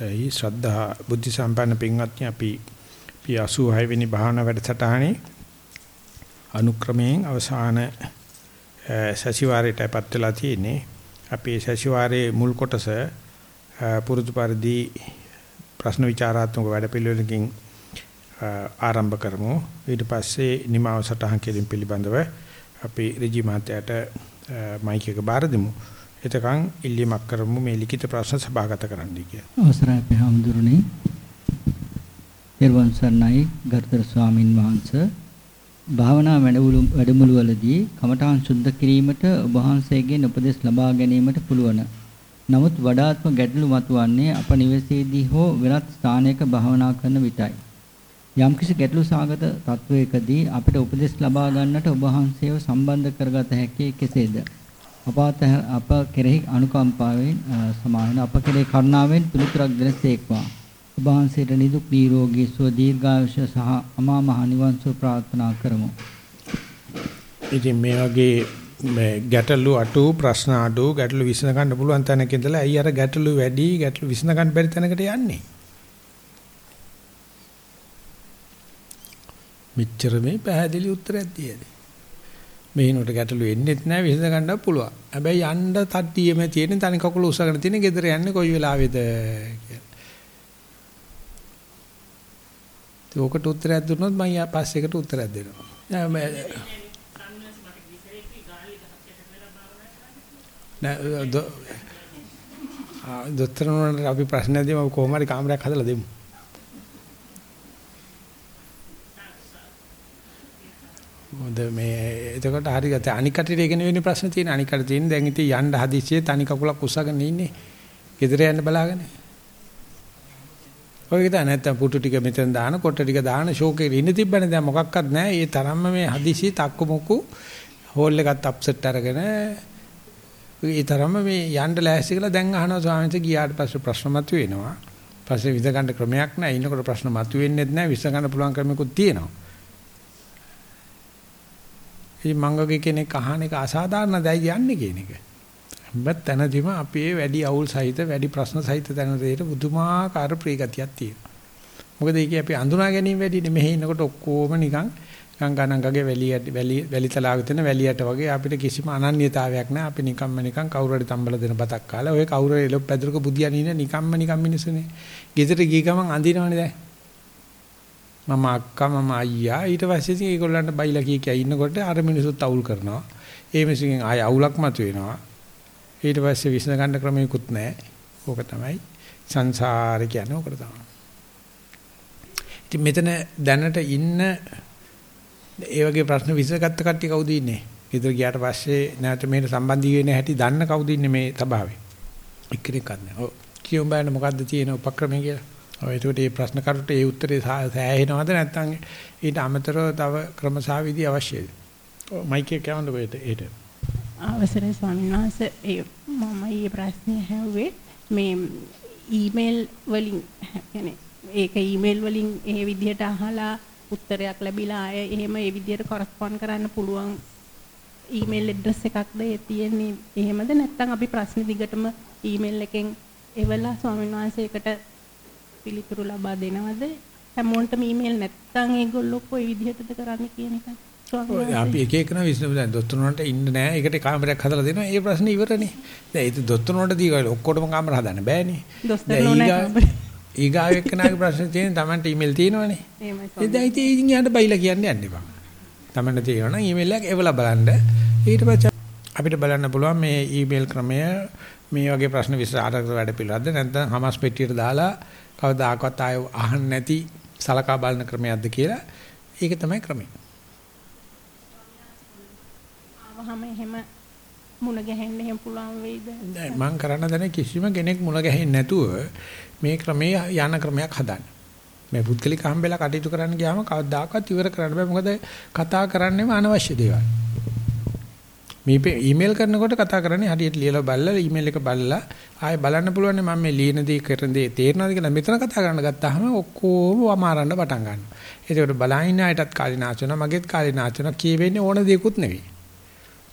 තයි ශ්‍රද්ධා බුද්ධ සම්පන්න පින්වත්නි අපි පී 86 වෙනි භාවනා වැඩසටහනේ අනුක්‍රමයෙන් අවසාන සැසිවාරයටපත් වෙලා තියෙන්නේ. අපේ සැසිවාරයේ මුල් කොටස පුරුදු පරිදි ප්‍රශ්න විචාරාත්මක වැඩපිළිවෙලකින් ආරම්භ කරමු. ඊට පස්සේ නිමාව සටහන් කිරීම පිළිබඳව අපි රජී මහත්තයාට මයික් එක බාර දෙමු. එතකන් ඉල්ලීමක් කරමු මේ ලිඛිත ප්‍රශ්න සභාගත කරන්න කියලා. අවසරයි අපේ හැමදෙරුනේ. ඊර්වන් සර්ණයි ගර්ථර ස්වාමින් වහන්සේ භාවනා වැඩමුළු වැඩමුළුවලදී කමඨාන් සුද්ධ කිරීමට ඔබ වහන්සේගෙන් උපදෙස් ලබා ගැනීමට පුළුවන්. නමුත් වඩාත්ම ගැටලු මතුවන්නේ අප නිවසේදී හෝ වෙනත් ස්ථානයක භාවනා කරන විටයි. යම්කිසි ගැටලු සාගත තත්වයකදී අපිට උපදෙස් ලබා ගන්නට ඔබ වහන්සේව සම්බන්ධ කරගත හැකි කෙසේද? අපාත අප කෙරෙහි අනුකම්පාවෙන් සමාන අප කෙරෙහි කරුණාවෙන් පිළිතුරක් දෙනසේක්වා. ඔබ වහන්සේට නිදුක් නිරෝගී සුව දීර්ඝායුෂ සහ අමා මහ නිවන් සුව ප්‍රාර්ථනා කරමු. ඉතින් මේ වගේ මේ ගැටලු අටු ප්‍රශ්න අඩු ගැටලු විසඳ ගන්න පුළුවන් තැනක ඉඳලා ඇයි අර ගැටලු වැඩි ගැටලු විසඳ ගන්න බැරි තැනකට යන්නේ? මෙච්චර මේ පැහැදිලි උත්තරයක් තියෙන්නේ. මේනොට ගැටලු එන්නේත් නැහැ විසඳ ගන්නත් පුළුවන්. හැබැයි යන්න තට්ටියෙම තියෙන තනි කකුල උසගෙන තියෙන ගෙදර යන්නේ කොයි වෙලාවෙද කියලා. ඒකට උත්තරයක් දුන්නොත් මම පස්සේකට උත්තරයක් දෙනවා. නෑ දොස්තර නෝනට අපි ප්‍රශ්න දෙමු කොහොම හරි කාමරයක් හදලා දෙමු. මොකද මේ එතකොට හරි ගත අනික් කටට ඉගෙන වෙන ප්‍රශ්න තියෙන අනික් කට තියෙන දැන් ඉතින් යන්න හදිස්සියේ තනි කකුලක් උස්සගෙන ඉන්නේ. ගෙදර යන්න බලාගෙන. ඔය විතර නැත්තම් පුටු ටික මෙතෙන් දාන කොට ටික දාන ෂෝකේ ඉන්න තිබ්බනේ දැන් මොකක්වත් නැහැ. ඒ තරම්ම මේ හදිසි තක්කු මුක්කු හෝල් එකත් අප්සෙට් අරගෙන ඒ තරම්ම මේ යන්න ලෑස්ති කියලා දැන් අහනවා ස්වාමීන් වහන්සේ ගියාට පස්සේ ප්‍රශ්න මතුවෙනවා. පස්සේ විඳ ගන්න ක්‍රමයක් නැහැ. ඉන්නකොට ප්‍රශ්න මතුවෙන්නේ නැහැ. විශ්ස ගන්න පුළුවන් ක්‍රමයක්ත් තියෙනවා. මේ මංගගේ කෙනෙක් අහන එක අසාධාරණ දෙයක් යන්නේ කියන එක. හැබැයි තැනදීම අපේ වැඩි අවුල් සහිත වැඩි ප්‍රශ්න සහිත තැන දෙයට බුදුමාකාර ප්‍රීගතියක් තියෙනවා. මොකද ඒකේ අපි අඳුනා ගැනීම වැඩිනේ මෙහි ඉන්නකොට ඔක්කොම නිකන් ගංගානංගගේ වැලියට වැලි වැලිතලාවක තියෙන වැලියට වගේ අපිට කිසිම අනන්‍යතාවයක් නැහැ. අපි නිකම්ම නිකන් කවුරු හරි තම්බල දෙන බතක් කාලා ඔය කවුරු හරි එළොප් පැදුරක බුදියන් ඉන්න නිකම්ම නිකම් මිනිස්සුනේ. ගෙදර ගිය ගමන් අඳිනවනේ දැන්. මම අක්කා මම අයියා ඊට පස්සේ ඉතින් ඒගොල්ලන්ට බයිලා කිය කිය ඉන්නකොට අර මිනිස්සුත් අවුල් කරනවා. ඒ මිනිස්සුගෙන් ආය අවුලක් මතුවෙනවා. ඊට පස්සේ විසඳ ගන්න ක්‍රමයක්වත් නැහැ. ඕක තමයි සංසාරේ කියන්නේ ඕකට තමයි. ඉතින් මෙතන දැනට ඉන්න ඒ වගේ ප්‍රශ්න විසඳගත්ත කට්ටිය කවුද ඉන්නේ? ඊතර ගියාට පස්සේ නැවත මේකට සම්බන්ධී වෙන්නේ හැටි දන්න කවුද ඉන්නේ මේ සභාවේ? එක්කෙනෙක් නැහැ. ඔව්. කියමු බලන්න මොකද්ද තියෙන උපක්‍රමය කියලා. ඔය ඒකට මේ ප්‍රශ්න කරුට ඒ උත්තරේ සෑහෙනවද නැත්නම් ඊට අමතරව තව ක්‍රමසාවිදි අවශ්‍යද? ඔව් මයික් එක කවන්න කොහෙද ඒට? අවසරයි ස්වාමීන් වහන්සේ ඒ මම මේ ප්‍රශ්නේ හැව්වේ මේ ඊමේල් වලින් يعني ඒක ඊමේල් වලින් ඒ විදිහට අහලා උත්තරයක් ලැබිලා ආය එහෙම ඒ විදිහට කොරස්පොන්ඩ් කරන්න පුළුවන් ඊමේල් ඇඩ්‍රස් එකක්ද ඒ තියෙන්නේ එහෙමද නැත්නම් අපි ප්‍රශ්න දිගටම ඊමේල් එකෙන් එවලා ස්වාමීන් වහන්සේකට පිළිතුරු ලබා දෙනවද? හැමෝටම ඊමේල් නැත්නම් ඒගොල්ලෝ කොයි විදිහටද කරන්නේ කියන එක? අපි එක එකන විශ්න දැන් දොස්තරනට ඉන්න නෑ. ඒකට කාමරයක් හදලා දෙනවා. ඒ ප්‍රශ්නේ ඉවරනේ. දැන් ඒක දොස්තරනට දීගල ඔක්කොටම කාමර හදන්න බෑනේ. දොස්තර නෝනා ඊගාව එක්කනාගේ ප්‍රශ්න තියෙන Tamanට ඊමේල් තියෙනවනේ. එහෙමයි. දැන් ඉතින් යාට බයිලා කියන්න යන්න එපා. Tamanට තියෙනවා නම් ඊමේල් එකක් එවලා බලන්න. ඊට පස්සේ අපිට බලන්න පුළුවන් මේ ඊමේල් ක්‍රමය මේ වගේ ප්‍රශ්න විසාරක වැඩ පිළිවෙලක්ද නැත්නම් හමස් පෙට්ටියට දාලා කවදාකවත් ආය අහන්න නැති සලකා බලන ක්‍රමයක්ද කියලා. ඒක තමයි ක්‍රමය. ආවහම එහෙම මුණ ගැහෙන්න එහෙම පුළුවන් වෙයිද? නෑ මම කරන්න දැන කිසිම කෙනෙක් මුණ ගැහෙන්නේ නැතුව මේ ක්‍රමයේ යන ක්‍රමයක් හදන්න. මේ පුද්ගලික හම්බෙලා කටයුතු කරන්න ගියාම කවදාකවත් ඉවර කරන්න බෑ මොකද කතා කරන්නේම අනවශ්‍ය දේවල්. මේ ඊමේල් කරනකොට කතා කරන්නේ හරියට ලියලා බලලා ඊමේල් එක බලලා ආයෙ බලන්න පුළුවන් මම මේ ලියන දේ කරන දේ තේරෙනවද කියලා මෙතන කතා කරන්න ගත්තාම ඔක්කොම වමාරන්න පටන් ගන්නවා. ඒකට බලහින්න අයටත් කාලේ නාචන මගේත් කාලේ නාචන කියවෙන්නේ ඕන දෙයක්වත් නෙවෙයි.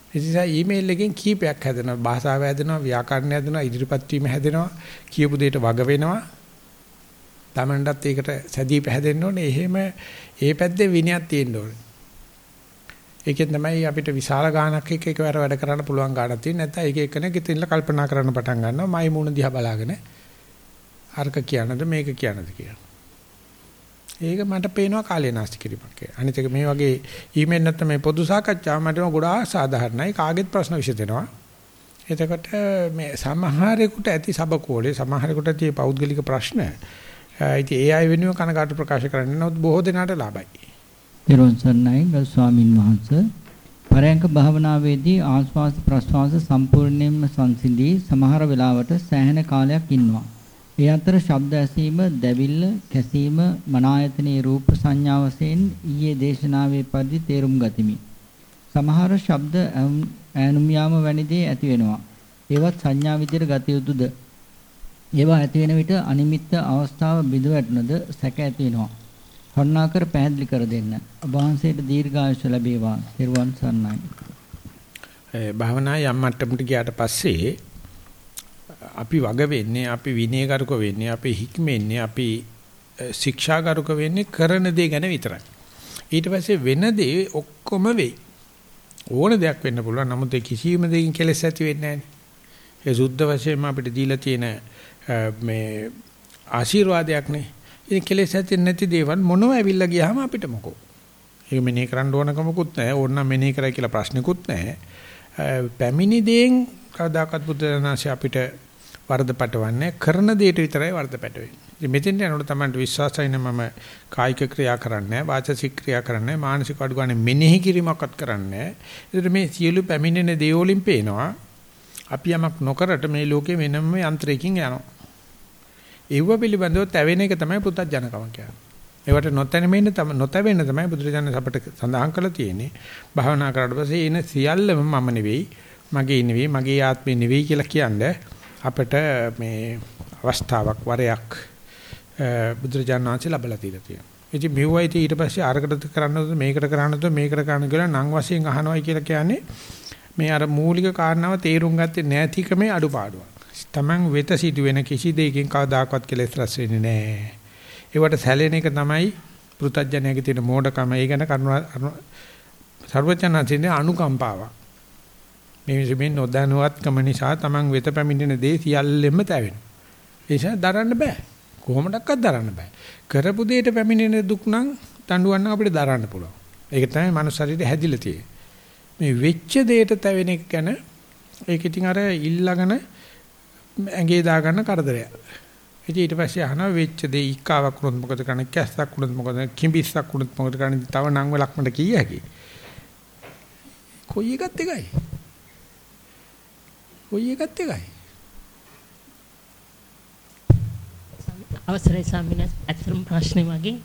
ඒ නිසා ඊමේල් එකෙන් කීපයක් හැදෙනවා භාෂාව හැදෙනවා ව්‍යාකරණ හැදෙනවා ඉදිරිපත් වීම හැදෙනවා කියපු දෙයට වග වෙනවා Tamanටත් ඒකට සැදී පැහැදෙන්න ඕනේ. එහෙම ඒ පැත්තේ විනයක් තියෙන්න ඕනේ. ඒකෙන් තමයි අපිට විශාල ගාණක් එක්ක එකවර වැඩ කරන්න පුළුවන් ගාණක් තියෙන්නේ. නැත්නම් එක එකනේ ගෙතින්ල කල්පනා කරන්න පටන් ගන්නවා. මයි මූණ දිහා බලාගෙන අර්ක කියනද මේක කියනද කියලා. ඒක මට පේනවා කාලේ නාස්ති කිරීමක් කියලා. අනිත් එක මේ වගේ ඊමේල් නැත්නම් මේ පොදු සාකච්ඡාව මට ගොඩාක් සාධාරණයි. කාගෙත් ප්‍රශ්න විසඳෙනවා. එතකොට මේ සමහරෙකුට ඇති සබකෝලේ සමහරෙකුට ඇති පෞද්ගලික ප්‍රශ්න. ඉතින් ඒ අය වෙනුවෙන් කනකාට ප්‍රකාශ කරන්න නමුත් බොහෝ දෙනාට ලාභයි. නිරෝධ සර්ණයි ගල් ස්වාමින් වහන්සේ පරයන්ක භාවනාවේදී ආස්වාස ප්‍රස්වාස සම්පූර්ණයෙන්ම සංසිඳී සමහර වෙලාවට සෑහෙන කාලයක් ඉන්නවා. ඒ අතර ශබ්ද ඇසීම, දැවිල්ල, කැසීම, මනායතනයේ රූප සංඥා වශයෙන් ඊයේ දේශනාවේ පරිදි තේරුම් ගතිමි. සමහර ශබ්ද ඈනුම් යාම වැනි දේ ඇති වෙනවා. ඒවත් සංඥා විදියට ගත යුතුද? ඒවා ඇති වෙන විට අනිමිත්ත අවස්ථාව බිඳ වැටුණද සැක ඇති වෙනවා. කරුණාකර පැහැදිලි කර දෙන්න. ඔබ වහන්සේට දීර්ඝායුෂ ලැබේවා. ත්වන් සරණයි. ඒ භාවනා යම් මට්ටමකට ගියාට පස්සේ අපි වග වෙන්නේ අපි විනයගරුක වෙන්නේ අපි හික්මෙන්නේ අපි ශික්ෂාගරුක වෙන්නේ කරන දේ ගැන විතරයි. ඊට පස්සේ වෙන දේ ඔක්කොම වෙයි. ඕන දෙයක් වෙන්න පුළුවන්. නමුත් ඒ කිසියම් දෙයකින් කෙලෙස් ඇති වෙන්නේ නැහැ. ඒ සුද්ධ වශයෙන්ම අපිට දීලා තියෙන මේ ආශිර්වාදයක් නේ. ඉතින් කෙලෙස් ඇති නැති දේවල් මොනව ඇවිල්ලා ගියාම අපිට මොකෝ. ඒක මෙනේ කරන්න ඕනකමකුත් නැහැ. ඕනනම් මෙනේ කරයි කියලා ප්‍රශ්නකුත් නැහැ. පැමිණි දේෙන් කවදාකවත් බුදුරජාණන්සේ අපිට වර්ධ පටවන්නේ කරන දෙයට විතරයි වර්ධ පැටවෙන්නේ. ඉතින් මෙතෙන්ට යනකොට තමයි විශ්වාසයි මම කායික ක්‍රියා කරන්නේ වාචසික ක්‍රියා කරන්නේ මානසික අඩු ගන්න මෙනෙහි කිරීමක්වත් කරන්නේ නැහැ. මේ සියලු පැමිණෙන දේවලින් පේනවා අපි යමක් නොකරට මේ ලෝකේ වෙනම යන්ත්‍රයකින් යනවා. ඒව පිළිබඳව තැවෙන එක තමයි පුත්තජනකම කියන්නේ. ඒවට නොතැනෙමින් තම නොතැවෙන්න තමයි බුදුරජාණන් අපට සඳහන් කරලා තියෙන්නේ. භාවනා කරලා පස්සේ එන සියල්ලම මම නෙවෙයි, මගේ නෙවෙයි, මගේ ආත්මේ නෙවෙයි කියලා කියන්නේ අපිට මේ අවස්ථාවක් වරයක් බුදුරජාණන් වහන්සේ ලැබලා තියලා තියෙනවා. ඉතින් මෙව්වයි ඊට පස්සේ අරකට කරන්නද මේකට කරන්නද මේකට කරන්න කියලා නම් වශයෙන් අහනවයි කියලා කියන්නේ මේ අර මූලික කාරණාව තේරුම් ගත්තේ නැතිකමේ අඩුපාඩුවක්. Taman වෙත සිදුවෙන කිසි දෙයකින් කවදාකවත් කෙලෙස් රැස් වෙන්නේ නැහැ. ඒවට සැලෙන එක තමයි පෘථජ්ජනයේ තියෙන මෝඩකම. ඒ ගැන කරුණා සර්වචනන්සේ අනුකම්පාවක්. මේ මේ නොදැනුවත්කම නිසා Taman වෙත පැමිණෙන දේ සියල්ලෙම තැවෙනවා. ඒ නිසා දරන්න බෑ. කොහොමඩක්වත් දරන්න බෑ. කරපු දෙයට පැමිණෙන දුක් නම් දඬුවම් අපිට දරන්න පුළුවන්. ඒක තමයි මනුස්ස ශරීරය හැදිලා තියෙන්නේ. මේ වෙච්ච දෙයට තැවෙන එක ගැන ඒක ඉතින් අර ඊළඟන ඇඟේ දාගන්න කරදරයක්. ඉතින් ඊට පස්සේ අහනවා වෙච්ච දේ ඉක්කාවක් වුණොත් මොකද කරන්නේ? කැස්සක් වුණොත් මොකද? කිඹිස්සක් වුණොත් මොකද කරන්නේ? තව නම් වලක් මට කිය හැකියි. කොයි එකත් එකයි. කොයි එකත් එකයි. අවසරයි ස්වාමීනි අත්‍තරම් ප්‍රශ්නේ වගේ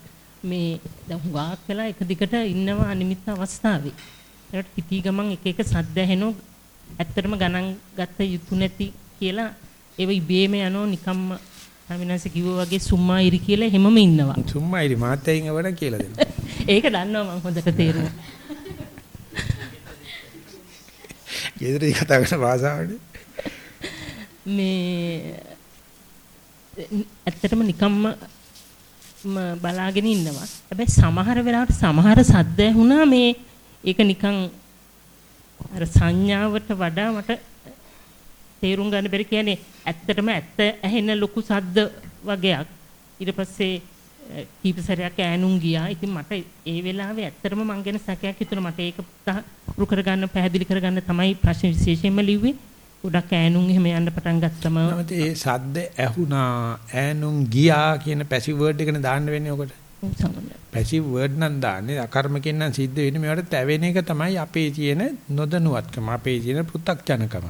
මේ දැන් හුඟක් වෙලා එක දිගට ඉන්නවා අනිමිත් අවස්ථාවේ. ඒකට පිටි ගමන් එක එක සද්ද ඇහෙනෝ ඇත්තටම ගණන් ගත්ත යුතු නැති කියලා ඒව ඉබේම යනෝ නිකම්ම ස්වාමීනන්ස කිව්වා වගේ සුම්මායිරි කියලා හැමම ඉන්නවා. සුම්මායිරි මාත්‍යයෙන් එවන කියලා දෙනවා. ඒක දන්නවා මම හොඳට තේරුණා. ගෙදරදී කතා කරන භාෂාවනේ. මේ ඇත්තටම නිකම්ම බලාගෙන ඉන්නවා. හැබැයි සමහර වෙලාවට සමහර සද්ද ඇහුණා මේ ඒක නිකන් අර සංඥාවට වඩා මට තේරුම් ගන්න බැරි කියන්නේ ඇත්තටම ඇත්ත ඇහෙන ලොකු සද්ද වගේක්. ඊට පස්සේ කීප සැරයක් ඈනුම් ගියා. ඉතින් මට ඒ වෙලාවේ ඇත්තටම මං ගැන සැකයක් හිතුණා. මට ඒක පුරු කරගන්න පැහැදිලි කරගන්න තමයි ප්‍රශ්න විශේෂයෙන්ම ලිව්වේ. ගොඩක් ඈනුම් එහෙම යන්න පටන් ගත්තම නැමෙති ඒ සද්ද ඇහුණා ඈනුම් ගියා කියන පැසිව් වර්ඩ් එකනේ දාන්න වෙන්නේ ඔකට. පැසිව් වර්ඩ් නම් දාන්නේ අකර්මකින් නම් සිද්ධ වෙන්නේ මේවට තැවෙන එක තමයි අපේ තියෙන නොදනුවත්කම අපේ තියෙන පෘ탁ජනකම.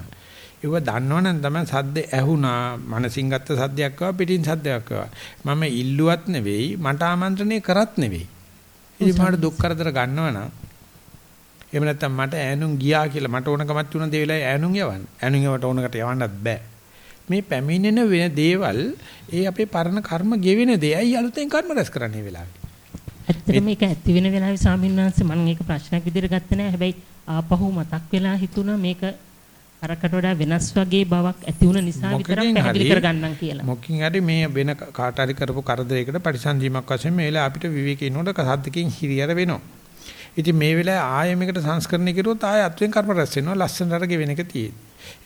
ඒව දන්නවනම් තමයි සද්ද ඇහුණා. මනසින් ගත්ත සද්දයක් ආවා පිටින් සද්දයක් ආවා. මම ඉල්ලුවත් නෙවෙයි මට ආමන්ත්‍රණය කරත් නෙවෙයි. ඉතින් මට දුක් කරදර ගන්නවනම් එහෙම නැත්නම් මට ඈනුම් ගියා කියලා මට ඕනකමක් තුන දේ වෙලාවේ ඈනුම් යවන්න. ඈනුම් යවට ඕනකට යවන්නත් බෑ. මේ පැමිණෙන වෙන දේවල් ඒ අපේ පරණ කර්ම ගෙවෙන දෙයයි අලුතෙන් කර්ම රැස් කරන්නේ වෙලාවේ? ඇත්තටම මේක ඇති වෙන වෙලාවේ ස්වාමීන් වහන්සේ මම ඒක ප්‍රශ්නයක් විදිහට ගත්තේ නෑ. හැබැයි ආපහු මතක් වෙලා හිතුණා මේක අරකට වඩා වෙනස් වගේ බවක් ඇති වුණ නිසා විතරක් පැහැදිලි කරගන්නම් කියලා. මොකකින් හරි මේ වෙන කාට හරි කරපු කරදරයකට පරිසංජීමක් වශයෙන් මේ වෙලාව අපිට විවේකී ඉන්නකොට සද්දකින් හිරියර වෙනවා. ඉතින් මේ වෙලාවේ ආයෙ මේකට සංස්කරණය කරුවොත් ආයෙ අත්වෙන් කර්ම රැස් වෙනවා ලස්සනට ගෙවෙන එක තියෙයි.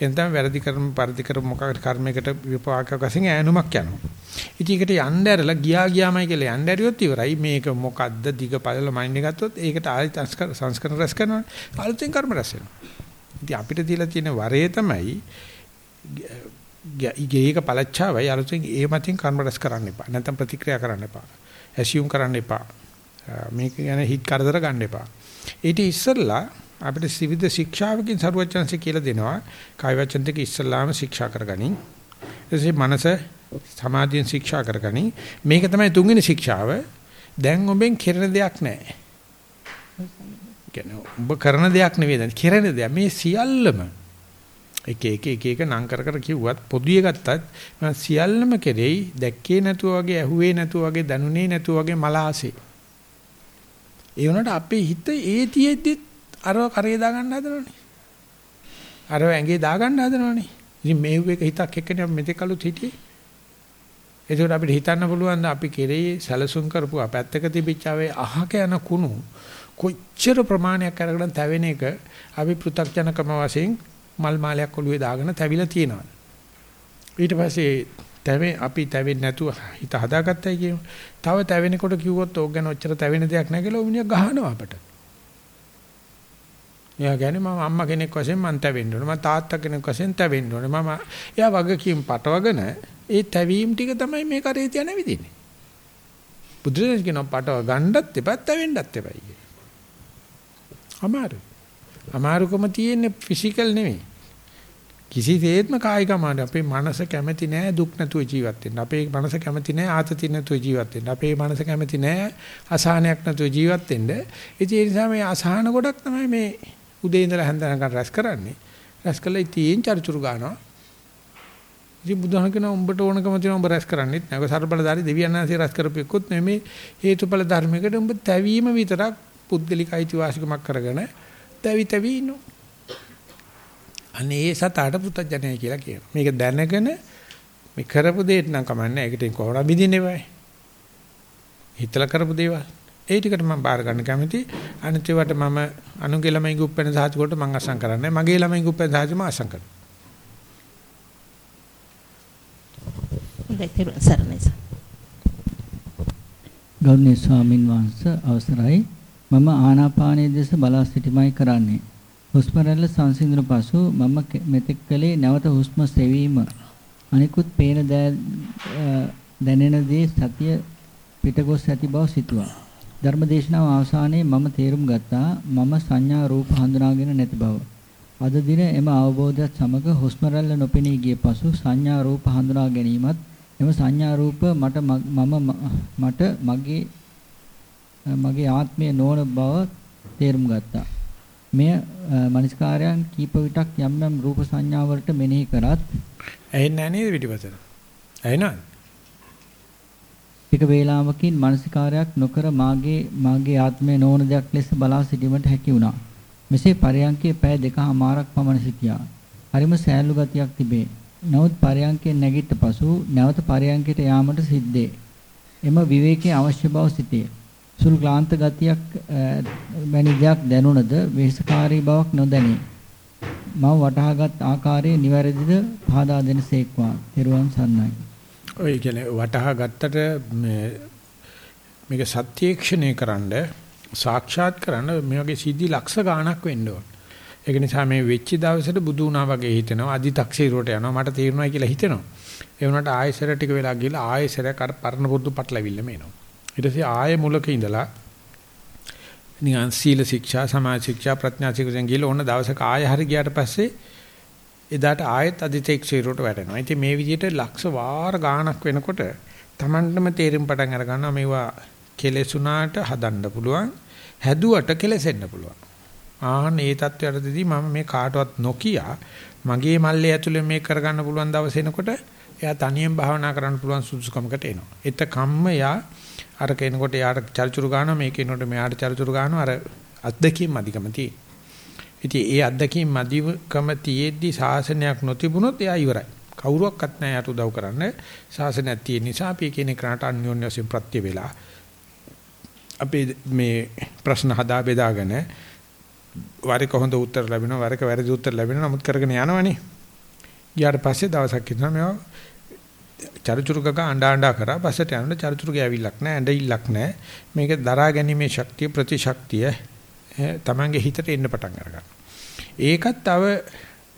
එතන වැරදි කර්ම පරිදි කර මොකක්ද කර්මයකට විපාක වශයෙන් ඈනුමක් යනවා. ඉතින් ඒකට යන්න ඇරලා ගියා ගියාමයි කියලා යන්න ඇරියොත් ඉවරයි. මේක මොකද්ද දිග පළල මයින්ඩ් එක ගත්තොත් ඒකට ආයෙ සංස්කරණ රැස් කරනවා. අලුතෙන් කර්ම රැස් වෙනවා. ඉතින් අපිට දීලා තියෙන වරේ තමයි ගේක පළච්චාවයි අලුතෙන් ඒ මතින් කර්ම රැස් කරන්න එපා. නැත්නම් ප්‍රතික්‍රියා කරන්න එපා. ඇසියුම් කරන්න එපා. මේක ගැන හිත් කරදර ගන්න එපා. ඊට ඉස්සෙල්ලා අපිට විවිධ ශික්ෂාවකින් සරුවචන්සේ කියලා දෙනවා. කාය වචන දෙක ඉස්සෙල්ලාම ශික්ෂා කරගනින්. ඊටසේ මනස සමාධියෙන් ශික්ෂා කරගනින්. මේක තමයි තුන්වෙනි ශික්ෂාව. දැන් ඔබෙන් කෙරෙන දෙයක් නැහැ. කියන්නේ ඔබ කරන දෙයක් නෙවෙයි දැන් කෙරෙන දෙයක්. මේ සියල්ලම එක එක එක එක නම් කර කර කිව්වත් පොදුවේ ගත්තත් මම සියල්ලම කෙරෙයි දැක්කේ නැතුව වගේ ඇහුවේ නැතුව වගේ දැනුනේ නැතුව වගේ මලාසේ. ඒ වුණාට අපේ හිත ඒ තියෙද්දි අරව කරේ දා ගන්න හදනවනේ. අරව ඇඟේ දා ගන්න හදනවනේ. ඉතින් මේව එක හිතක් එක්කනේ මෙතෙක් අලුත් හිටියේ. ඒකට අපිට හිතන්න පුළුවන් ද අපි කෙරේ සැලසුම් කරපු අපැත්තක තිබිච්චාවේ අහක යන කුණු කොච්චර ප්‍රමාණයක් අරගෙන තැවෙන එක අපි පෘථග්ජනකම වශයෙන් මල් මාලයක් ඔළුවේ දාගෙන තැවිලා තියෙනවා. ඊට පස්සේ තැවෙ අපි තැවෙන්නේ නැතුව හිත හදාගත්තයි කියමු. තව තැවෙනකොට කිව්වොත් ඕක ගැන ඔච්චර තැවෙන දෙයක් නැහැ කියලා උමිනිය ගහනවා අපට. එයා කියන්නේ මම අම්මා කෙනෙක් වශයෙන් මං තැවෙන්න ඕනේ. මම තාත්තා කෙනෙක් වශයෙන් තැවෙන්න ඕනේ. මම එයා වගකීම් පටවගෙන ඒ තැවීම් ටික තමයි මේ කරේ තියන විදින්නේ. බුදුරජාණන් කියනවා පටව ගන්නත් එපා තැවෙන්නත් එපා කියේ. අමාරු. අමාරුකම තියෙන්නේ ෆිසිකල් නෙමෙයි. කිසිසේත්ම කායික අමාරු. අපේ මනස කැමති නෑ දුක් නැතුව ජීවත් වෙන්න. අපේ මනස කැමති නෑ ආතති නැතුව ජීවත් වෙන්න. අපේ මනස කැමති නෑ අසහනයක් නැතුව ජීවත් වෙන්න. ඒ නිසා මේ අසහන ගොඩක් තමයි මේ උදේ ඉඳලා හැන්දනකන් රැස් කරන්නේ. රැස් කළා ඉතින් චරිචුරු ගන්නවා. ඉතින් බුදුහාම කියනවා උඹට ඕනකම තියෙනවා උඹ රැස් කරන්නේත් නෑ. ඔය සර්බලදාරි දෙවියන් වහන්සේ රැස් කරපෙකුත් නෙමෙයි හේතුඵල ධර්මයකට උඹ තැවීම විතරක් පුද්ගලික අයිතිවාසිකමක් කරගෙන තැවි තැවි ඉන්නවා. අනේ ඒ සතාට පුතඥය කියලා කියනවා. මේක දැනගෙන මේ කරපු දෙයට නම් කමන්නේ. ඒකට කොහොමද බින්දින්නේ බෑ. හිතලා කරපු දේවල්. ඒ ටිකට මම බාර ගන්න කැමති. අනිත් ඒවාට මම අනුගේ ළමයි ගුප්පෙන සාහිත්‍ය වලට මම අසං කරන්නේ. මගේ ළමයි ගුප්පෙන සාහිත්‍ය මම අසං කරනවා. ගෞරවනීය ස්වාමින් වහන්සේ අවසරයි මම ආනාපානයේ දෙස බලා සිටීමයි කරන්නේ. හුස්ම රැල්ල සංසිඳුණු පසු මම මෙතෙක් කලේ නැවත හුස්ම සෙවීම. අනිකුත් පේන දැනෙන දේ සතිය පිටගොස් ඇති බව සිතුවා. ධර්මදේශනාව අවසානයේ මම තේරුම් ගත්තා මම සංඥා රූප හඳුනාගෙන නැති බව. අද දින එම අවබෝධයත් සමග හුස්ම රැල්ල නොපෙනී ගිය පසු සංඥා රූප හඳුනා ගැනීමත් එම සංඥා රූප මට මම මට මගේ මගේ ආත්මය නොවන බව තේරුම් ගත්තා. මෙය මනස්කාරයන් කීප විටක් යම් යම් රූප සංඥා වලට මෙනෙහි කරත් ඇහෙන්නේ නැහැ නේද පිටිපසට? ඇහෙනවද? ටික වේලාවකින් මනසිකාරයක් නොකර මාගේ මාගේ ආත්මය නොවන දෙයක් ලෙස බලා සිටීමට හැකි වුණා. මෙසේ පරයන්කේ පෑ දෙකමාරක් පමණ සිටියා. හරිම සෑහළු ගතියක් තිබේ. නමුත් පරයන්කෙන් නැගිට පසු නැවත පරයන්කයට යාමට සිද්දේ. එම විවේකයේ අවශ්‍ය බව සිටේ. සුළු ක්ලාන්ත ගතියක් වැනි දෙයක් දැනුණද වෙහෙසකාරී බවක් නොදැනේ. මම වටහාගත් ආකාරයේ නිවැරදිද පහදා දෙනසේක්වා. ත්වන් සන්නයි. ඔය කියන්නේ වටහා ගත්තට මේක සත්‍යීක්ෂණය කරන්න සාක්ෂාත් කරන්න මේ වගේ සිද්ධි ලක්ෂ ගාණක් වෙන්න ඕන. ඒක නිසා මේ වෙච්ච දවසට බුදු වුණා වගේ හිතෙනවා. අදි탁සීරුවට යනවා. මට තේරුණා කියලා හිතෙනවා. ඒ වුණාට ආයෙසර ටික වෙලා ගිහලා ආයෙසර කර පරණ පුරුදු පටලවිල්ල මේනවා. ඊට පස්සේ ආයෙ මුලක ඉඳලා නිකන් සීල ශික්ෂා, සමාධි ශික්ෂා, ප්‍රඥා ශික්ෂාෙන් ගිහලා ඕන දවසක ආයෙ හරි ගියාට පස්සේ එදාට ආයෙත් අදි탁සීරුවට වැටෙනවා. ඉතින් මේ විදිහට ලක්ෂ වාර ගාණක් වෙනකොට Tamandම තේරුම් පටන් අර ගන්නවා මේවා කෙලෙසුනාට හදන්න පුළුවන්. හැදුවට කෙලසෙන්න පුළුවන්. ආහන ඒ தත්වයටදී මම මේ කාටවත් නොකිය මගේ මල්ලේ ඇතුලේ මේක කරගන්න පුළුවන් දවස් එනකොට එයා තනියෙන් භාවනා කරන්න පුළුවන් සුදුසුකමකට එනවා. එත කම්ම යා අර කෙනකොට යාට චරිචුරු ගන්නවා මේක එනකොට මෙයාට චරිචුරු ගන්නවා අර අත්දැකීම් අධිකම තියෙන. ඉතින් ඒ අත්දැකීම් මදිකම තියෙද්දි ශාසනයක් නොතිබුණොත් එයා ඉවරයි. කවුරුවක්වත් නැහැ යට උදව් කරන්න. ශාසනයක් තියෙන නිසා අපි කෙනෙක් කරාට අන්‍යෝන්‍ය වශයෙන් ප්‍රත්‍ය වේලා අපි මේ ප්‍රශ්න හදා බෙදාගෙන වරක හොඳ උත්තර ලැබෙනවා වරක වැරදි උත්තර ලැබෙනවා නමුත් කරගෙන යනවනේ. ඊට පස්සේ දවසක් හිටනවා මේවා චරිචුරුකක අඬා අඬා කරා. පස්සට යනකොට චරිචුරුක ඇවිල්ලක් නැහැ ඇඬිල්ලක් නැහැ. මේක දරා ගැනීමේ ශක්තිය ප්‍රතිශක්තිය තමන්ගේ හිතට එන්න පටන් අරගන්නවා. ඒකත් තව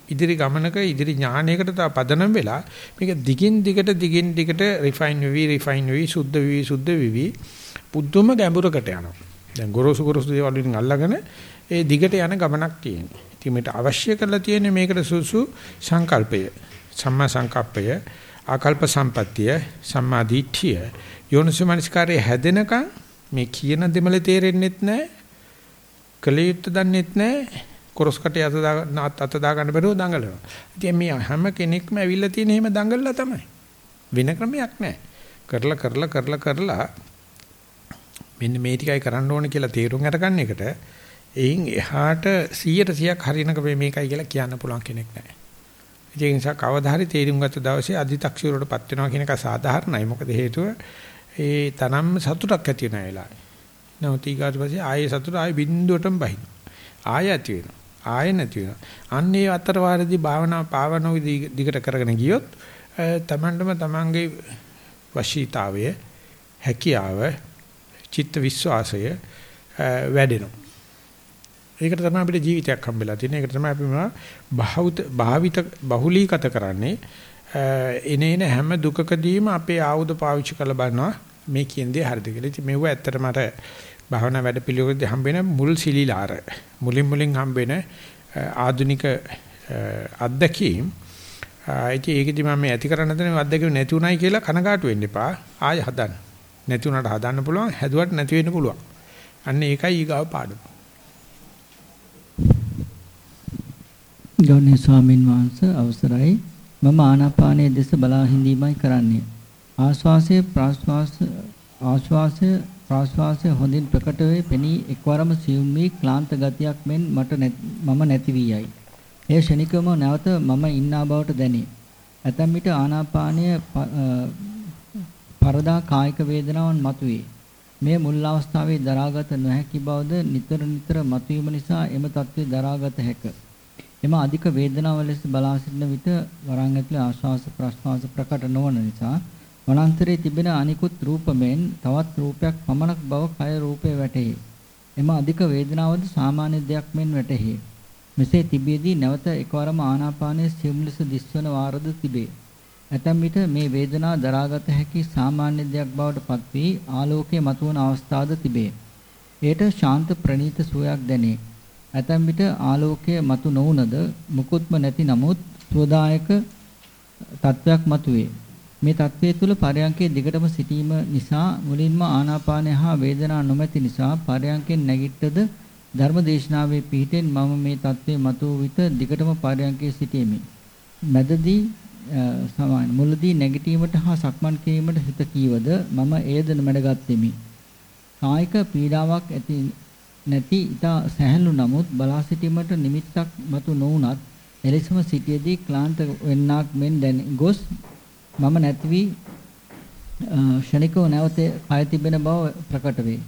ඉදිරි ගමනක ඉදිරි ඥානයකට තව පදනම් වෙලා මේක දිගින් දිගට දිගින් දිගට රිෆයින් වෙවි රිෆයින් වෙවි සුද්ධ වෙවි සුද්ධ වෙවි පුදුම ගැඹුරකට යනවා. දැන් ගොරෝසු ගොරෝසු දේවල් වලින් අල්ලගෙන ඒ දිගට යන ගමනක් තියෙනවා. ඉතින් මේට අවශ්‍ය කරලා තියෙන්නේ මේකට සුසු සංකල්පය සම්මා සංකප්පය ආකල්ප සම්පත්තිය සම්මා දිට්ඨිය යෝනිසමනස්කාරයේ හැදෙනකන් මේ කියන දෙමළ තේරෙන්නෙත් නැහැ කලියුත් දන්නෙත් නැහැ කොරස්කට අත දා අත දා ගන්න බැරුව දඟලනවා. ඉතින් මේ හැම කෙනෙක්ම ඇවිල්ලා තියෙන එහෙම දඟලලා තමයි. වෙන ක්‍රමයක් නැහැ කරලා කරලා කරලා කරලා මෙන්න මේ ටිකයි කරන්න ඕනේ කියලා තීරුම් අරගන්න එකට එයින් එහාට 100ට 100ක් හරිනක මේකයි කියලා කියන්න පුළුවන් කෙනෙක් නැහැ ඒ නිසා කවදා හරි තේරුම් ගත්ත දවසේ අධි탁ෂිරවටපත් වෙනවා කියන එක සාධාරණයි. මොකද හේතුව ඒ තනම් සතුටක් ඇති වෙන වෙලාවයි. නමුත් ඊගාට පස්සේ ආයේ සතුට ආයේ බින්දුවටම බහින. ආයෙ ඇති වෙනවා. ආයෙ නැති වෙනවා. අන්න ඒ අතර වාරදී භාවනා පාවනෝ දිගට කරගෙන ගියොත් තමන්ටම තමන්ගේ වශීතාවය හැකියාව චිත්ත විශ්වාසය වැඩෙනවා. ඒකට තමයි අපිට ජීවිතයක් හම්බෙලා තියෙන්නේ. ඒකට තමයි අපි මේවා භාවිත භාවිත බහුලීගත කරන්නේ. එනේන හැම දුකකදීම අපේ ආයුධ පාවිච්චි කරලා බලනවා මේ කියන දේ හරිද කියලා. ඉතින් මේව ඇත්තටම අර භාවනා වැඩ පිළිවෙලදී හම්බෙන මුල් සිලිලාර. මුලින් මුලින් හම්බෙන ආධුනික අත්දැකීම්. ඉතින් ඒකෙදි මම මේ ඇති කරන්න දෙන අත්දැකීම් නැති උනායි කියලා කනගාටු වෙන්න එපා. ආයෙ හදන්න. නැති උනාට හදන්න පුළුවන්. හැදුවට නැති වෙන්න පුළුවන්. අන්න ඒකයි ඊගාව පාඩම. ගෞරවනීය ස්වාමින් වහන්සේ අවසරයි. මම ආනාපානයේ දෙස බලා හිඳීමයි කරන්නේ. ආශ්වාසයේ ප්‍රාශ්වාස ආශ්වාසය ප්‍රාශ්වාසය හොඳින් ප්‍රකට වේ පෙනී එක්වරම සියුම් වී ක්ලාන්ත ගතියක් මෙන් මට මම නැති වී යයි. එය ෂණිකවම නැවත මම ඉන්නා බවට දැනේ. ඇතැම් විට ආනාපානය පරදා කායික වේදනාවන් මතුවේ. මේ මුල් අවස්ථාවේ දරාගත නොහැකි බවද නිතර නිතර මතුවීම නිසා එම தત્ත්වය දරාගත හැකිය එම අධික වේදනාව ලෙස බලා සිටින විට වරන් ඇතුලේ ආශ්වාස ප්‍රශ්වාස ප්‍රකට නොවන නිසා වනාන්තරයේ තිබෙන අනිකුත් රූපමෙන් තවත් රූපයක් පමණක් බව කය රූපේ වැටහි. එම අධික වේදනාවද සාමාන්‍ය දෙයක් මෙන් වැටහි. මෙසේ තිබියදී නැවත එකවරම ආනාපානයේ සියුම් ලෙස දිස්වන වාරද තිබේ. ඇතැම් විට මේ වේදනා දරාගත හැකි සාමාන්‍ය දෙයක් බවට පත්වී ආලෝකයේ මතුවන අවස්ථාද තිබේ. එයට ශාන්ත ප්‍රණීත සුවයක් දැනේ. ඇතැම් විට ආලෝකය මතු නොවුනද මුකුත්ම නැති නමුත් සෝදායක තත්වයක් මතුවේ. මේ තත්වයේ තුල පරයන්කේ දිගටම සිටීම නිසා මුලින්ම ආනාපානය හා වේදනා නොමැති නිසා පරයන්කෙන් නැගිට්ටද ධර්මදේශනාවේ පිහිටෙන් මම මේ தત્ත්වයේ මතුව විට දිගටම පරයන්කේ සිටීමේ මැදදී සමාන මුලදී නැගිටීමට හා සක්මන් කිරීමට හිත කීවද මම එයද නොමැඩගත්ෙමි කායික පීඩාවක් ඇති නැති ඊට සැහැල්ලු නමුත් බලා සිටීමට නිමිත්තක් මතු නොවුනත් එලෙසම සිටියේදී ක්ලාන්ත වෙන්නක් මෙන් දැන ගොස් මම නැති වී ෂණිකව නැවත කය තිබෙන බව ප්‍රකට වේ.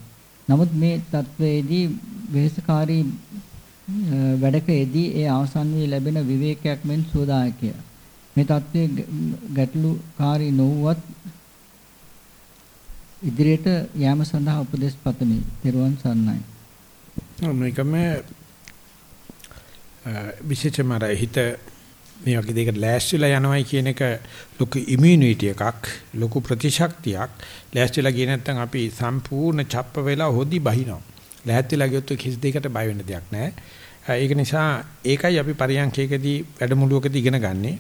නමුත් මේ තත්වයේදී වෙහෙසකාරී වැඩකයේදී ඒ අවසන් වී ලැබෙන විවේකයක් මෙන් සෝදායකය. මේ தત્ත්වයේ ගැටලුකාරී නොවුවත් ඉදිරියට යාම සඳහා උපදෙස් පතමි. ත්වන් සරණයි. මේකම විශේෂම අර හිත මේ වගේ දෙයකට ලෑස්තිලා යනවයි කියන එක ලොකු ඉමුනිටි එකක් ලොකු ප්‍රතිශක්තියක්. ලෑස්තිලා ගියේ නැත්නම් අපි සම්පූර්ණ ڇප්ප වෙලා හොදි බහිනවා. ලෑස්තිලා ගියොත් කිසි දෙයකට බය වෙන්න දෙයක් නැහැ. ඒක නිසා ඒකයි අපි පරියන්කේකදී වැඩමුළුවකදී ඉගෙන ගන්නෙ.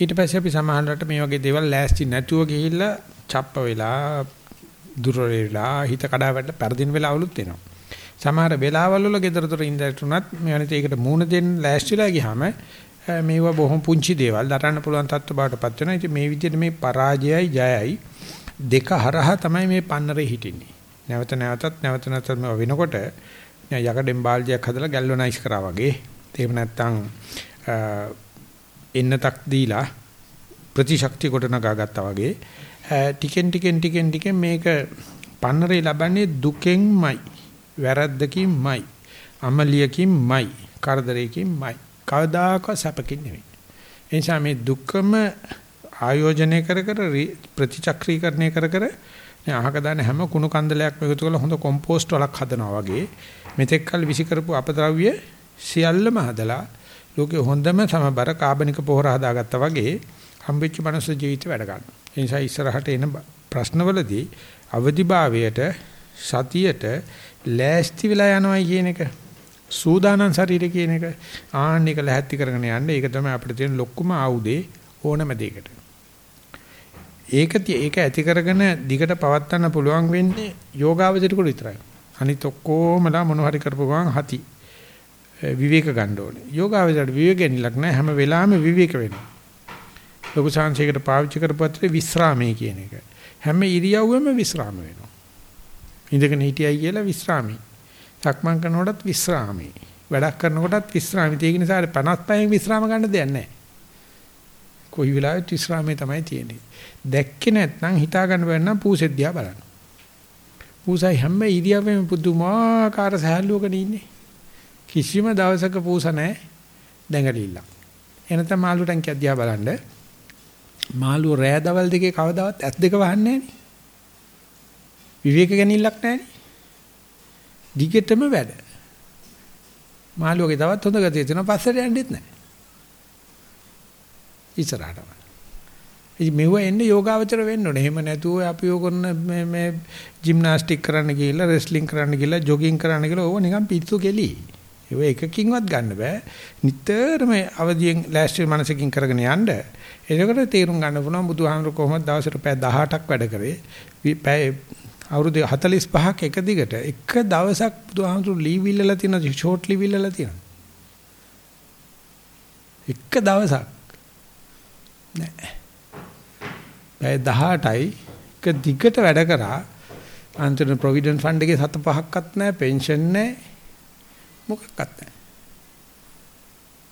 ඊට පස්සේ අපි සමාහලට මේ වගේ දේවල් ලෑස්ති නැතුව ගිහිල්ලා ڇප්ප වෙලා දුර වෙලා හිත කඩා වැටලා පරදින වෙලාවලුත් එනවා. සමහර වෙලාවල් වල gedara dora ඉඳලා උනත් මේ අනිත් ඒකට මූණ දෙන්න ලෑස්තිලා ගියාම මේවා බොහොම පුංචි දේවල් දරන්න පුළුවන් තත්ත්ව බාටපත් වෙනවා. ඉතින් මේ විදිහට මේ පරාජයයි ජයයි දෙක හරහා තමයි මේ පන්නරේ හිටින්නේ. නැවත නැවතත් නැවත නැවතත් මේ වෙනකොට යකඩෙන් බාල්දියක් හදලා ගැල්වනයිස් කරා වගේ එහෙම නැත්නම් එන්නතක් දීලා ප්‍රතිශක්තිය කොට නගාගත්තා වගේ ටිකෙන් ටිකෙන් ටිකෙන් ටිකෙන් මේක පන්නරේ ලබන්නේ දුකෙන්මයි වැරද්දකින්මයි අමලියකින්මයි කරදරයකින්මයි කවදාකවත් සැපකින් නෙවෙයි එනිසා මේ දුක්කම ආයෝජනය කර කර ප්‍රතිචක්‍රීකරණය කර කර අහක දාන හැම කුණු කන්දලයක්ම එකතු කරලා හොඳ කොම්පෝස්ට් වලක් හදනවා වගේ මෙතෙක් කල විසි කරපු අපද්‍රව්‍ය සියල්ලම හදලා ලෝකේ හොඳම සමබර කාබනික පොහොර හදාගත්තා වගේ හම්බෙච්ච මනුස්ස ජීවිත වැඩ ගන්නවා. ඒ නිසා ඉස්සරහට එන ප්‍රශ්නවලදී අවදිභාවයට සතියට ලෑස්ති වෙලා යනවා කියන එක සූදානම් ශරීරය කියන එක ආන්නේක ලැහැත්ති කරගෙන යන්න ඒක තමයි අපිට තියෙන ලොකුම ආයුධේ ඕනම දෙයකට. ඒක ඒක ඇති කරගෙන දිගට පවත්වන්න පුළුවන් වෙන්නේ යෝගාවචරිකුට විතරයි. අනිත් ඔක්කොමලා මොන හරි කරපු ගමන් හති විවේක ගන්න ඕනේ. යෝගාවචරයට විවේකෙන් ලක් නැහැ හැම වෙලාවෙම විවේක වෙනවා. ලොකු සංසයකට පාවිච්චි කරපුවත් විස්රාමයේ කියන එක. හැම ඉරියව්වෙම විස්රාම වෙනවා. ඉඳගෙන හිටියයි කියලා විස්රාමී. සක්මන් කරනකොටත් විස්රාමී. වැඩක් කරනකොටත් විස්රාමී. ඒක නිසා 55න් විස්රාම ගන්න දෙයක් නැහැ. කොයි වෙලාවෙත් විස්රාමයේ තමයි තියෙන්නේ. දැක්කේ නැත්නම් හිතා ගන්න බැරි නම් පූසෙද්දියා බලන්න. පූසයි හැම ඉරියව්වෙම පුදුමාකාර සහැල්ලුවක ඉන්නේ. කිසිම දවසක පූස නැහැ දැඟලිල්ල. එනතම මාළුටන් කියද්දියා බලන්න. මාළුව රෑ දවල් දෙකේ කවදාවත් ඇස් දෙක වහන්නේ නැහැ විවේක ගැනීමක් නැහැ දිගටම වැඩ. මාළුවගේ තවත් හොඳ ගතිය තියෙනවා පස්සට යන්නෙත් නැහැ. ඉස්සරහටම. ඉතින් මෙව එන්නේ යෝගාවචර වෙන්න ඕනේ. එහෙම නැතුව අපි යෝ කරන මේ මේ ජිම්නාස්ටික් කරන්න ගිහලා රෙස්ලිං කරන්න ගිහලා ජොගින් කරන්න ගිහලා ඕව නිකන් පිස්සු කෙලි. ඒක එකකින්වත් ගන්න බෑ. නිතරම අවදියෙන් ලෑස්ති මනසකින් කරගෙන යන්න. එතකොට තීරුම් ගන්න පුළුවන් බුදුහාමර කොහොමද දවසට පැය 18ක් වැඩ කරේ. පැය අවුරුදු 45ක් එක දිගට එක දවසක් බුදුහාමර ලීව් ඉල්ලලා තියෙන ෂෝට් ලීව් ඉල්ලලා තියෙනවා. එක දවසක් නෑ. පැය 18යි එක දිගට වැඩ කරා අන්තිම ප්‍රොවිඩන්ට් ෆන්ඩ් එකේ සත පහක්වත් නැහැ පෙන්ෂන් නැහැ මොකක්වත් නැහැ.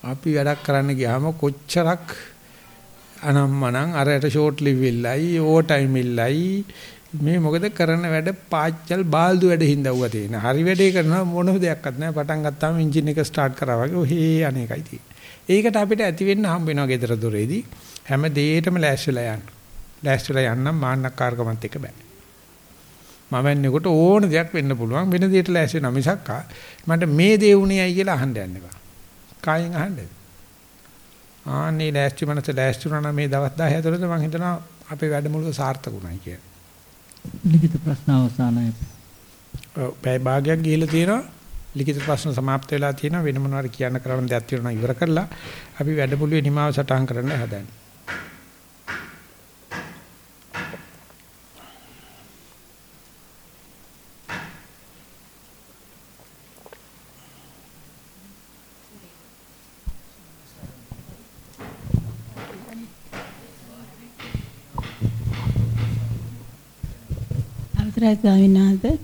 අපි වැඩක් කරන්න ගියාම කොච්චරක් අනම්මනම් අරයට ෂෝට් ලිවිල්ලයි ඕ ටයිම් ඉල්ලයි මේ මොකද කරන වැඩ පාච්චල් බාල්දු වැඩ හින්දාවුවා තියෙන. හරි වැඩේ කරනවා මොනම දෙයක්වත් නැහැ. පටන් ගත්තාම එන්ජින් එක ස්ටාර්ට් කරා වගේ ඔහේ අනේකයි තියෙන්නේ. ඒකට අපිට ඇති වෙන්න හම්බ වෙනවා ගෙදර දොරේදී. හැම දෙයකටම ලෑස්තිලා යන්න. ලෑස්තිලා යන්නම් මාන්නක්කාරකමත් එක බෑ. මම එන්නකොට ඕන දෙයක් වෙන්න පුළුවන් වෙන දෙයකට ලෑස්ති වෙනවා මිසක් මට මේ දේ වුණේයි කියලා අහන්න යන්න එපා. කායෙන් අහන්නද? ආන්නේ ලෑස්ති මනස ලෑස්ති වුණා නම් මේ දවස් 10 ඇතුළත මම හිතනවා අපේ වැඩමුළුව සාර්ථකුණයි කියලා. ලිඛිත ප්‍රශ්න අවසానයි. ඔව් පැය භාගයක් ගිහිලා තියෙනවා. ලිඛිත ප්‍රශ්න સમાપ્ત වෙලා තියෙනවා. වෙන මොනවාරි කියන්න කරන්න දෙයක් තියෙනවා ඉවර කරලා අපි වැඩමුළුවේ නිමාව සටහන් කරන්න හදන්නේ. අවසරයි ස්වාමීන් වහන්සේ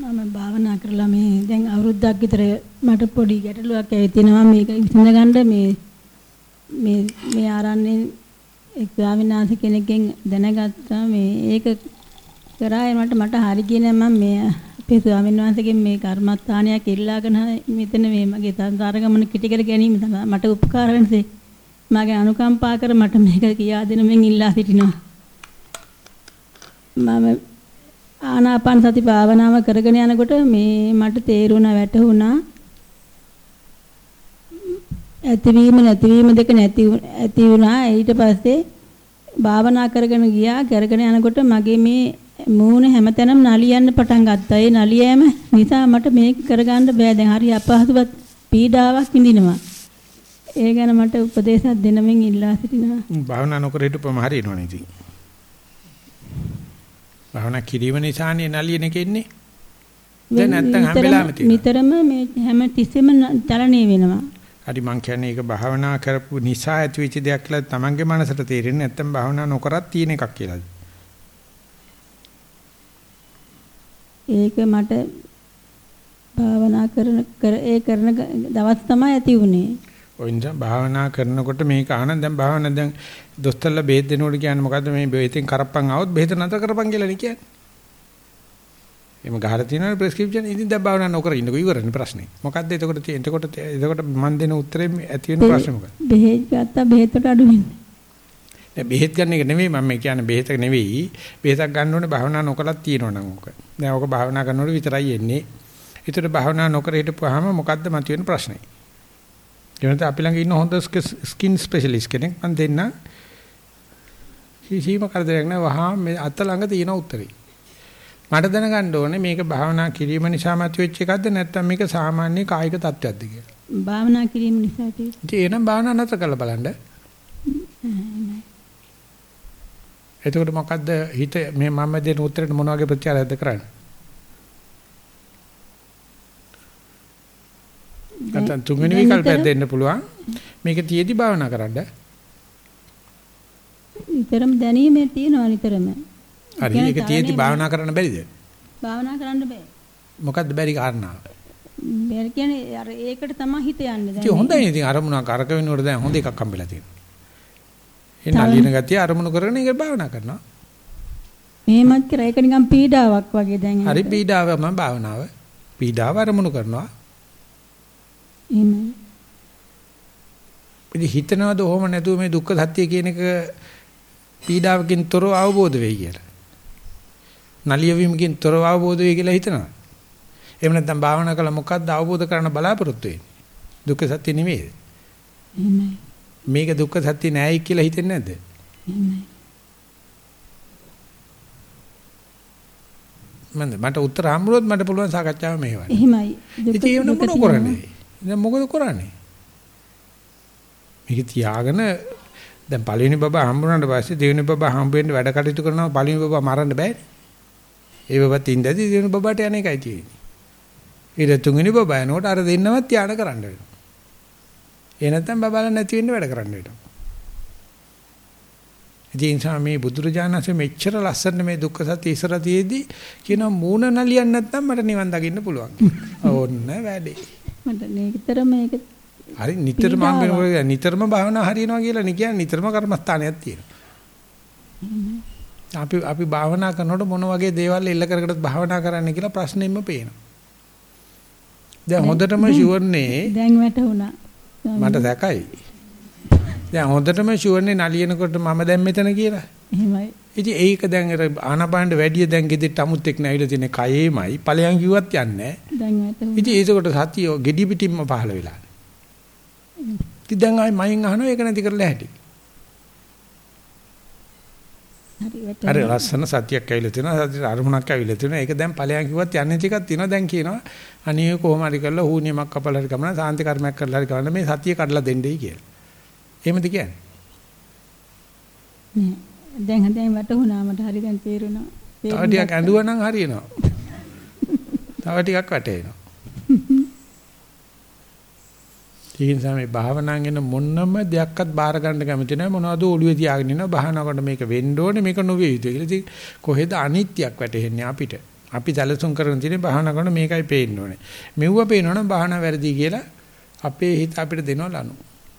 මම භාවනා කරලා මේ දැන් අවුරුද්දක් විතර මට පොඩි ගැටලුවක් ඇවිත් තිනවා මේක විසඳගන්න මේ මේ මේ ආරන්නේ එක් ස්වාමීන් වහන්සේ කෙනෙක්ගෙන් දැනගත්තා. මේ ඒක කරා මට මට හරි කියන මම මේ අපේ ස්වාමීන් වහන්සේගෙන් මේ කර්මස්ථානයක් ඉල්ලාගෙන මෙතන මේ මගේ සංසාර ගමන කිටි කර ගැනීම තමයි මට උපකාර වෙනසේ මගේ අනුකම්පා කර මට මේක කියා දෙන මෙන් ඉල්ලා සිටිනවා. මම ආනාපාන සති භාවනාව කරගෙන යනකොට මේ මට තේරුණා වැටහුණා. ඇතිවීම නැතිවීම දෙක නැති ඇති වුණා. ඊට පස්සේ භාවනා කරගෙන ගියා. කරගෙන යනකොට මගේ මේ මූණ හැමතැනම නලියන්න පටන් ගත්තා. ඒ නලියෑම නිසා මට මේක කරගන්න බෑ. දැන් හරි අපහසුවත් පීඩාවක් විඳිනවා. ඒ ගැන මට උපදේශයක් දෙනමින් ඉල්ලා සිටිනවා. භාවනා නොකර හිටපම හරියනවනේ ඉතින්. භාවනා කිරීම නිසානේ නලියන කෙන්නේ. දැන් නැත්තම් හැම වෙලාවෙම තියෙනවා. නිතරම මේ හැම තිස්සෙම චලනය වෙනවා. හරි මං කියන්නේ ඒක භාවනා කරපු නිසා ඇතිවෙච්ච දෙයක් කියලා තමන්ගේ මනසට තේරෙන්නේ නැත්තම් භාවනා නොකරත් තියෙන එකක් කියලාද? ඒක මට භාවනා කරන කර ඒ කරන දවස් තමයි ඇති වුනේ. ඔය නිසා භාවනා කරනකොට මේක ආන දැන් භාවනා දැන් දොස්තරලා බෙහෙත් දෙනකොට කියන්නේ මොකද්ද මේ බෙහෙතෙන් කරප්පන් આવොත් බෙහෙත නතර කරපන් කියලා නේ කියන්නේ. එimhe ගහලා තියෙනවා ප්‍රෙස්ක්‍රිප්ෂන් ඉතින් දැන් භාවනා නොකර ඉන්නකෝ ඉවරනේ ප්‍රශ්නේ. මොකද්ද එතකොට තියෙන්නේ? එතකොට එතකොට මම දෙන උත්තරේ ඇති වෙන ප්‍රශ්නේ මොකක්ද? බෙහෙත් ගත්තා බෙහෙතට අඩු වෙන්නේ. දැන් බෙහෙත් ගන්න එක නෙමෙයි මම කියන්නේ බෙහෙත නෙවෙයි. බෙහෙතක් ගන්න ඕනේ භාවනා නොකලත් තියෙනවනම් ඕක. දැන් ඕක භාවනා කරනකොට විතරයි එන්නේ. ඒතර භාවනා නොකර හිටපුවාම මොකද්ද මතුවෙන ප්‍රශ්නේ? එනත අපි ළඟ ඉන්න හොඳ ස්කින් ස්පෙෂලිස්ට් කෙනෙක් මම දෙන්න කිසිම කරදරයක් නැහැ වහා මේ අත ළඟ තියෙන උත්තරේ. මට දැනගන්න ඕනේ මේක භාවනා කිරීම නිසා මතුවෙච්ච එකක්ද නැත්නම් මේක සාමාන්‍ය කායික තත්ත්වයක්ද කියලා. භාවනා කිරීම නිසා තියෙන්නේ. එනම් භාවනා නැතර කරලා බලන්න. එතකොට මොකද්ද හිත මේ මම දෙන උත්තරේට මොන වගේ ප්‍රතිචාරයක්ද කරන්නේ? නැත්නම් තුන්වෙනි විකල්පයක් දෙන්න පුළුවන්. මේක තියේදී භාවනා කරන්න. නිතරම දැනීමේ තියෙනවා නිතරම. හරි ඒක තියේදී භාවනා කරන්න බැරිද? භාවනා කරන්න බෑ. මොකද්ද බැරි කාරණාව? බැරි කියන්නේ අර ඒකට තමයි හිත යන්නේ. ඉතින් හොඳයි ඉතින් අරමුණක් අරක වෙනකොට දැන් හොඳ එකක් හම්බෙලා තියෙනවා. ඒ නලියන ගතිය අරමුණු කරගෙන ඒක භාවනා කරනවා. මෙහෙමත් කරා ඒක නිකන් පීඩාවක් වගේ දැන්. හරි පීඩාවම භාවනාව. පීඩාව අරමුණු කරනවා. එහෙමයි. ඉතින් හිතනවද ඔහොම නැතුව මේ දුක්ඛ සත්‍ය කියන එක පීඩාවකින් තොරව අවබෝධ වෙයි කියලා. නලියවීමකින් තොරව අවබෝධ වෙයි කියලා හිතනවා. එහෙම නැත්නම් භාවනා කළා මොකද්ද අවබෝධ කරන්න බලාපොරොත්තු වෙන්නේ? දුක්ඛ සත්‍ය නෙමෙයි. එහෙමයි. මේක දුක්ඛ සත්‍ය නෑයි කියලා හිතෙන්නේ නැද්ද? එහෙමයි. මන්ද මට උත්තර හම්බුනොත් මට පුළුවන් සාකච්ඡාව මෙහෙවන්න. එහෙමයි. ඉතින් ඒක මොන. කරන්නේ? දැන් මොකද කරන්නේ? මේක තියාගෙන දැන් පළවෙනි බබා හම්බුනාට පස්සේ දෙවෙනි බබා හම්බ වෙන්න වැඩ කටයුතු කරනවා පළවෙනි බබා මරන්න බෑනේ. ඒ බබත් ඉඳදී දෙවෙනි බබාට යන එකයි තියෙන්නේ. ඊට තුන්වෙනි බබා යනකොට අර දෙන්නවත් ත්‍යාන කරන්න වෙනවා. ඒ නැත්තම් බබාලා නැති වෙන්න වැඩ කරන්න වෙනවා. ඉතින් සා මේ බුදුරජාණන්සේ මෙච්චර ලස්සන මේ දුක්ඛ සත්‍ය ඉස්සර තියේදී කියන මූණ නලියන්න නැත්නම් මට නිවන් දකින්න පුළුවන්. ඕන්න වැඩේ. මට නිතරම මේක හරි නිතරම හම් වෙනකොට නිතරම භාවනා හරියනවා කියලා නේ කියන්නේ නිතරම කර්මස්ථානයක් තියෙනවා. අපි අපි භාවනා කරනකොට මොන වගේ දේවල් එල්ල කරකටද භාවනා කරන්න කියලා ප්‍රශ්නෙම්ම පේනවා. දැන් හොඳටම ෂුවර්නේ දැන් වැටුණා. මට දැකයි. දැන් හොඳටම ෂුවර්නේ නලියනකොට මම දැන් මෙතන කියලා. එහෙමයි. ඉතින් ඒක දැන් අර ආනපානට වැඩිය දැන් ගෙදෙට්ට අමුත් එක්ක නැවිලා තියෙන කයේමයි ඵලයන් කිව්වත් යන්නේ නැහැ. දැන් වැටුණා. ඉතින් ඒකට සතිය ගෙඩි පිටින්ම පහළ වෙලා. ඉතින් දැන් ආයි මයින් අහනවා ඒක නැති කරලා හැටි. හරි අර. ලස්සන සතියක් ඇවිල්ලා තියෙනවා සතිය අරමුණක් ඇවිල්ලා තියෙනවා ඒක දැන් ඵලයන් කිව්වත් යන්නේ ටිකක් තියෙනවා දැන් කියනවා අනිය කොහොම හරි කරලා හුනියමක් කපලා හරි ගමන සාන්ති කර්මයක් කරලා හරි ගමන මේ සතිය කඩලා දෙන්නයි කියලා. එහෙමද කියන්නේ? නෑ. දැන් දැන් වැටුණා මට හරි දැන් තේරුණා. තව ටිකක් ඇඬුවා නම් හරියනවා. තව ටිකක් වැටෙනවා. ඒ නිසා මේ භාවනාවෙන් මොනම දෙයක්වත් බාර ගන්න කැමති නැහැ මොනවද ඔළුවේ තියාගෙන ඉන්නවා භාවනාවකට මේක වෙන්න ඕනේ මේක නොවිය යුතුයි කියලා. ඉතින් කොහෙද අනිත්‍යයක් වැටෙන්නේ අපිට? අපි සැලසුම් කරන තියෙන්නේ භාවනා කරන මේකයි පේන්න ඕනේ. මෙව්ව පේනවනම් භාවනා වැරදි කියලා අපේ හිත අපිට දෙනවා ලනු.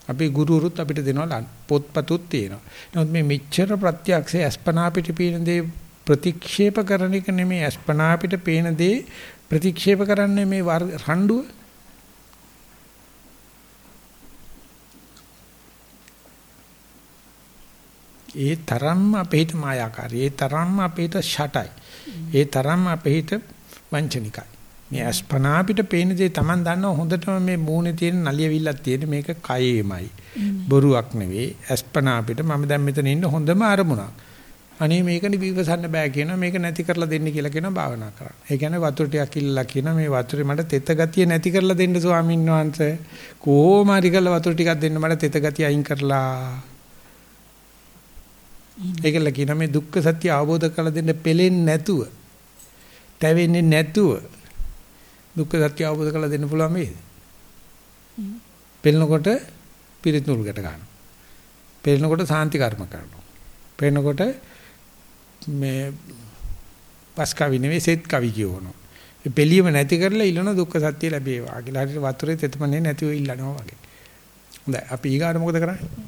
අපේ ගුරුවරුත් අපිට දෙනවා ලනු. පොත්පතුත් තියෙනවා. නමුත් මේ මෙච්චර ප්‍රත්‍යක්ෂය අස්පනා අපිට පේන දේ ප්‍රතික්ෂේප කරන එක නෙමෙයි අස්පනා අපිට පේන දේ ප්‍රතික්ෂේප කරන්නේ මේ රණ්ඩුව ඒ තරම්ම අපේ හිත මායාකාරී. ඒ තරම්ම අපේ හිත ෂටයි. ඒ තරම්ම අපේ හිත වංචනිකයි. මේ අස්පනා අපිට පේන දේ Taman දන්නව හොඳටම මේ මූණේ තියෙන නලියවිල්ලක් තියෙන මේක කයේමයි. බොරුවක් නෙවෙයි. අස්පනා අපිට මම දැන් මෙතන ඉන්න හොඳම අරමුණක්. අනේ මේක නිවිවසන්න බෑ කියනවා මේක නැති කරලා දෙන්න කියලා කියනවා භාවනා කරන්න. ඒ කියන්නේ වතුර ටිකක් ඉල්ලලා කියනවා මේ වතුරේ මට තෙත ගතිය නැති කරලා දෙන්න ස්වාමීන් වහන්සේ. කොහොම හරි කරලා වතුර ටිකක් දෙන්න මට තෙත ගතිය අයින් කරලා. ඒකල කියන මේ දුක්ඛ සත්‍ය අවබෝධ කරලා දෙන්න පෙලෙන්නේ නැතුව තැවෙන්නේ නැතුව දුක්ඛ සත්‍ය අවබෝධ කරලා දෙන්න පුළුවන් මේද? පෙලනකොට පිරිත් නූල් ගැට ගන්නවා. පෙලනකොට සාන්ති කර්ම කරනවා. පෙලනකොට මේ පස් කවි නෙවෙයි සෙත් කවි කියවනවා. පිළියම නැති කරලා ඉල්ලන දුක්ඛ සත්‍ය ලැබේවා කියලා. හරියට වතුරේ තෙතමනේ නැතිව ඉල්ලනවා වගේ. හොඳයි අපි ඊගාට මොකද කරන්නේ?